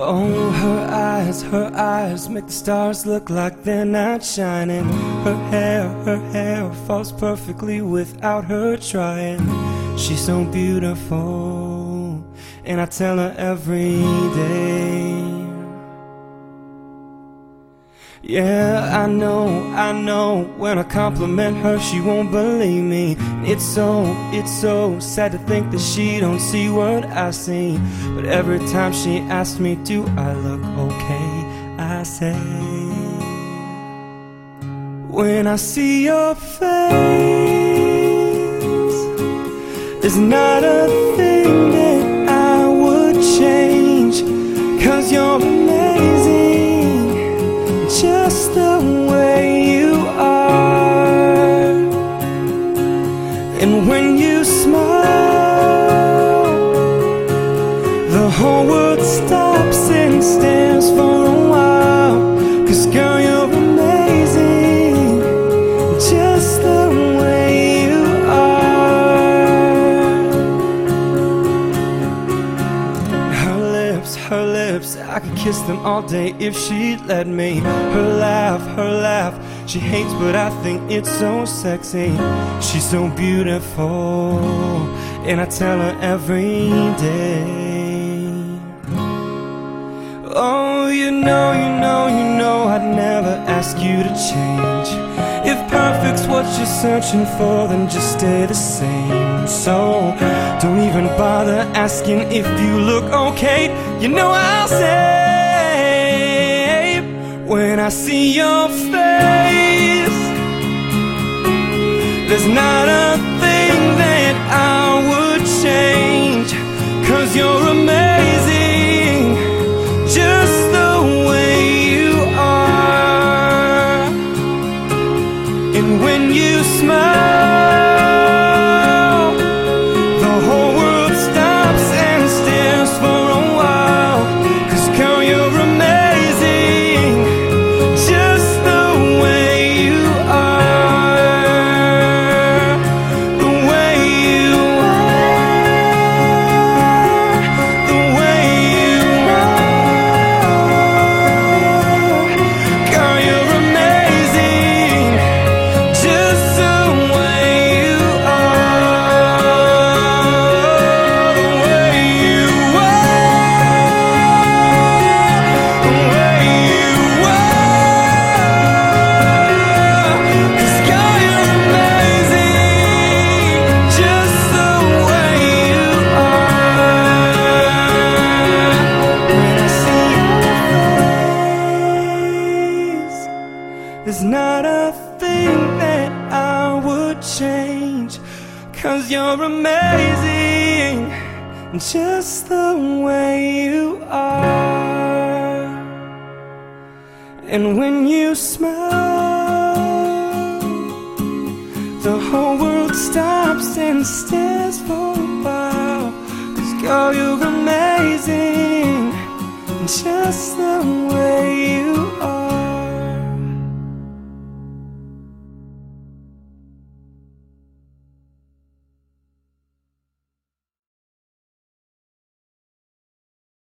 Oh, her eyes, her eyes make the stars look like they're not shining. Her hair, her hair falls perfectly without her trying. She's so beautiful, and I tell her every day. Yeah, I know, I know. When I compliment her, she won't believe me. It's so, it's so sad to think that she don't see what I see. But every time she asks me, do I look okay? I say, when I see your face, there's not a thing the whole world stops and stares for a while. Cause girl, you're amazing, just the way you are. Her lips, her lips, I could kiss them all day if she'd let me. Her laugh, her laugh, she hates, but I think it's so sexy. She's so beautiful, and I tell her every day. Know, you know, you know, I'd never ask you to change. If perfect's what you're searching for, then just stay the same. So, don't even bother asking if you look okay. You know I'll say, when I see your face, there's not a thing that I would change. Cause you're And when you smile, Cause you're amazing, just the way you are. And when you smile, the whole world stops and stares for a while. Cause girl, you're amazing, just the way you are.